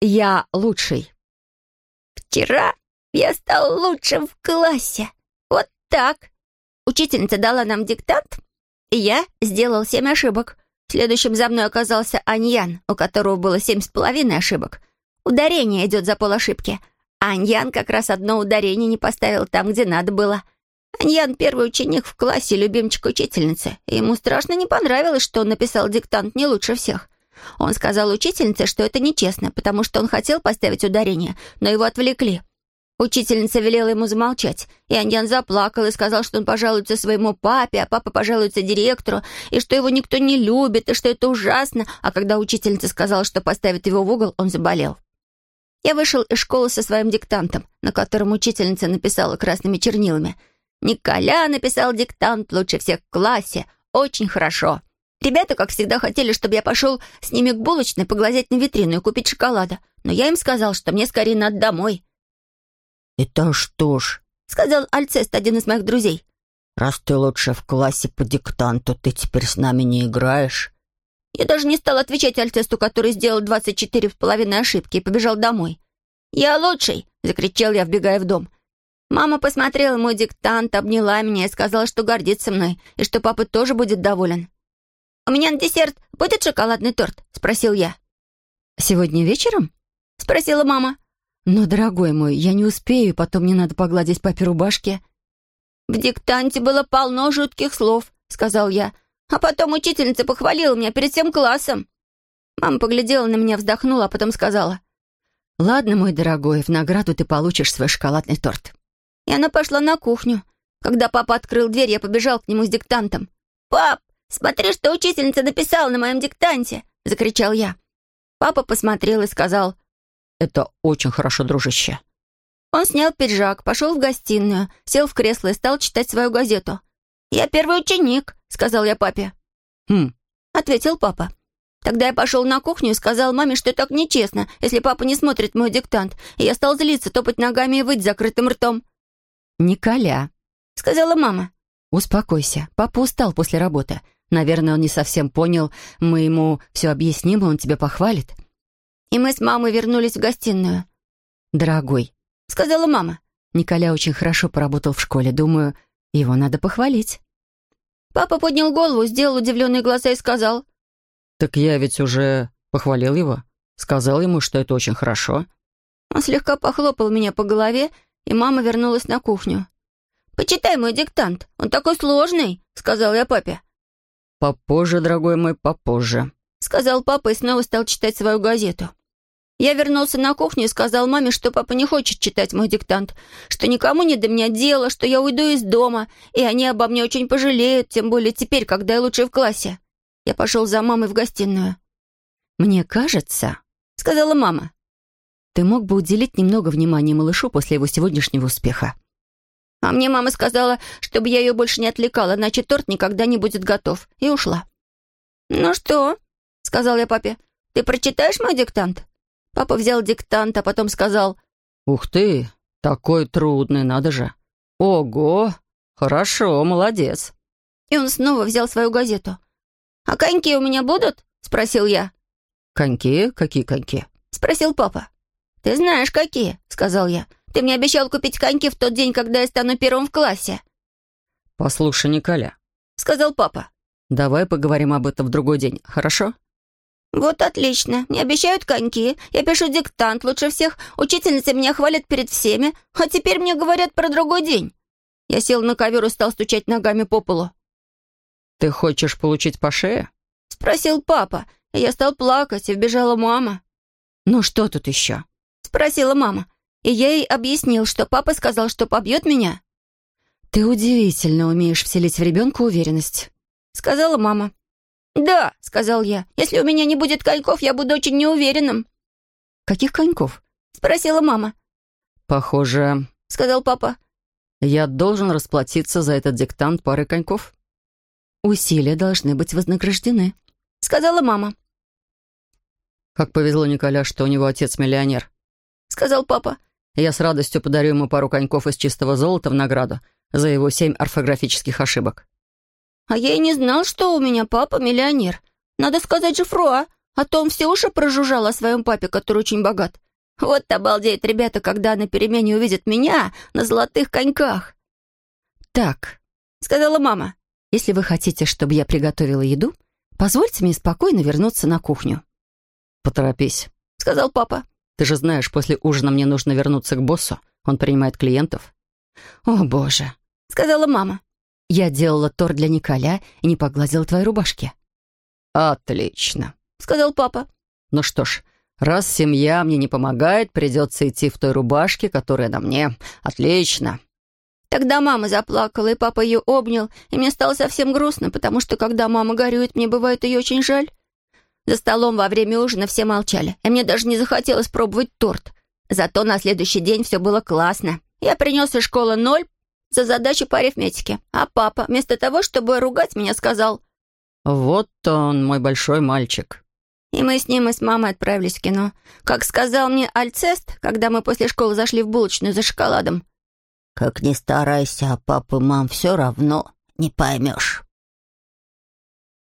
я лучший. Вчера я стал лучшим в классе. Вот так. Учительница дала нам диктант, и я сделал семь ошибок. Следующим за мной оказался Аньян, у которого было семь с половиной ошибок. Ударение идет за полошибки. Аньян как раз одно ударение не поставил там, где надо было. Аньян — первый ученик в классе, любимчик учительницы. И ему страшно не понравилось, что он написал диктант не лучше всех. Он сказал учительнице, что это нечестно, потому что он хотел поставить ударение, но его отвлекли. Учительница велела ему замолчать, и Аньян заплакал и сказал, что он пожалуется своему папе, а папа пожалуется директору, и что его никто не любит, и что это ужасно, а когда учительница сказала, что поставит его в угол, он заболел. Я вышел из школы со своим диктантом, на котором учительница написала красными чернилами. «Николя написал диктант лучше всех в классе. Очень хорошо». Ребята, как всегда, хотели, чтобы я пошел с ними к булочной поглазеть на витрину и купить шоколада. Но я им сказал, что мне скорее надо домой. «Это что ж», — сказал Альцест, один из моих друзей. «Раз ты лучше в классе по диктанту, ты теперь с нами не играешь?» Я даже не стал отвечать Альцесту, который сделал двадцать четыре в половиной ошибки и побежал домой. «Я лучший!» — закричал я, вбегая в дом. Мама посмотрела мой диктант, обняла меня и сказала, что гордится мной, и что папа тоже будет доволен. «У меня на десерт будет шоколадный торт?» — спросил я. «Сегодня вечером?» — спросила мама. «Но, дорогой мой, я не успею, потом мне надо погладить папе рубашки». «В диктанте было полно жутких слов», — сказал я. «А потом учительница похвалила меня перед всем классом». Мама поглядела на меня, вздохнула, а потом сказала. «Ладно, мой дорогой, в награду ты получишь свой шоколадный торт». И она пошла на кухню. Когда папа открыл дверь, я побежал к нему с диктантом. «Пап, смотри, что учительница написала на моем диктанте!» — закричал я. Папа посмотрел и сказал. «Это очень хорошо, дружище». Он снял пиджак, пошел в гостиную, сел в кресло и стал читать свою газету. «Я первый ученик», — сказал я папе. «Хм», — ответил папа. Тогда я пошел на кухню и сказал маме, что так нечестно, если папа не смотрит мой диктант, и я стал злиться, топать ногами и выть закрытым ртом. «Николя», — сказала мама. «Успокойся. Папа устал после работы. Наверное, он не совсем понял. Мы ему все объясним, и он тебя похвалит». И мы с мамой вернулись в гостиную. «Дорогой», — сказала мама. «Николя очень хорошо поработал в школе. Думаю, его надо похвалить». Папа поднял голову, сделал удивленные глаза и сказал. «Так я ведь уже похвалил его. Сказал ему, что это очень хорошо». Он слегка похлопал меня по голове, и мама вернулась на кухню. «Почитай мой диктант, он такой сложный», — сказал я папе. «Попозже, дорогой мой, попозже», — сказал папа и снова стал читать свою газету. Я вернулся на кухню и сказал маме, что папа не хочет читать мой диктант, что никому не до меня дело, что я уйду из дома, и они обо мне очень пожалеют, тем более теперь, когда я лучший в классе. Я пошел за мамой в гостиную. «Мне кажется», — сказала мама, «ты мог бы уделить немного внимания малышу после его сегодняшнего успеха». А мне мама сказала, чтобы я ее больше не отвлекала, иначе торт никогда не будет готов, и ушла. «Ну что?» — сказал я папе. «Ты прочитаешь мой диктант?» Папа взял диктант, а потом сказал... «Ух ты, такой трудный, надо же! Ого, хорошо, молодец!» И он снова взял свою газету. «А коньки у меня будут?» — спросил я. «Коньки? Какие коньки?» — спросил папа. «Ты знаешь, какие?» — сказал я. «Ты мне обещал купить коньки в тот день, когда я стану первым в классе». «Послушай, Николя», — сказал папа. «Давай поговорим об этом в другой день, хорошо?» «Вот отлично. Мне обещают коньки. Я пишу диктант лучше всех. Учительница меня хвалит перед всеми. А теперь мне говорят про другой день». Я сел на ковер и стал стучать ногами по полу. «Ты хочешь получить по шее?» — спросил папа. Я стал плакать, и вбежала мама. «Ну что тут еще?» — спросила мама. И я ей объяснил, что папа сказал, что побьет меня. «Ты удивительно умеешь вселить в ребенка уверенность», — сказала мама. «Да», — сказал я, — «если у меня не будет коньков, я буду очень неуверенным». «Каких коньков?» — спросила мама. «Похоже», — сказал папа. «Я должен расплатиться за этот диктант парой коньков». «Усилия должны быть вознаграждены», — сказала мама. «Как повезло Николя, что у него отец миллионер», — сказал папа. «Я с радостью подарю ему пару коньков из чистого золота в награду за его семь орфографических ошибок». А я и не знал, что у меня папа миллионер. Надо сказать Жифруа. А то он все уши прожужжал о своем папе, который очень богат. Вот обалдеют ребята, когда на перемене увидят меня на золотых коньках. «Так», — сказала мама. «Если вы хотите, чтобы я приготовила еду, позвольте мне спокойно вернуться на кухню». «Поторопись», — сказал папа. «Ты же знаешь, после ужина мне нужно вернуться к боссу. Он принимает клиентов». «О, боже», — сказала мама. «Я делала торт для Николя и не погладила твои рубашки». «Отлично», — сказал папа. «Ну что ж, раз семья мне не помогает, придется идти в той рубашке, которая на мне. Отлично». Тогда мама заплакала, и папа ее обнял, и мне стало совсем грустно, потому что, когда мама горюет, мне бывает ее очень жаль. За столом во время ужина все молчали, и мне даже не захотелось пробовать торт. Зато на следующий день все было классно. Я принес из школы ноль за задачу по арифметике, а папа, вместо того, чтобы ругать меня, сказал «Вот он, мой большой мальчик». И мы с ним и с мамой отправились в кино. Как сказал мне Альцест, когда мы после школы зашли в булочную за шоколадом. «Как ни старайся, а папы мам все равно не поймешь».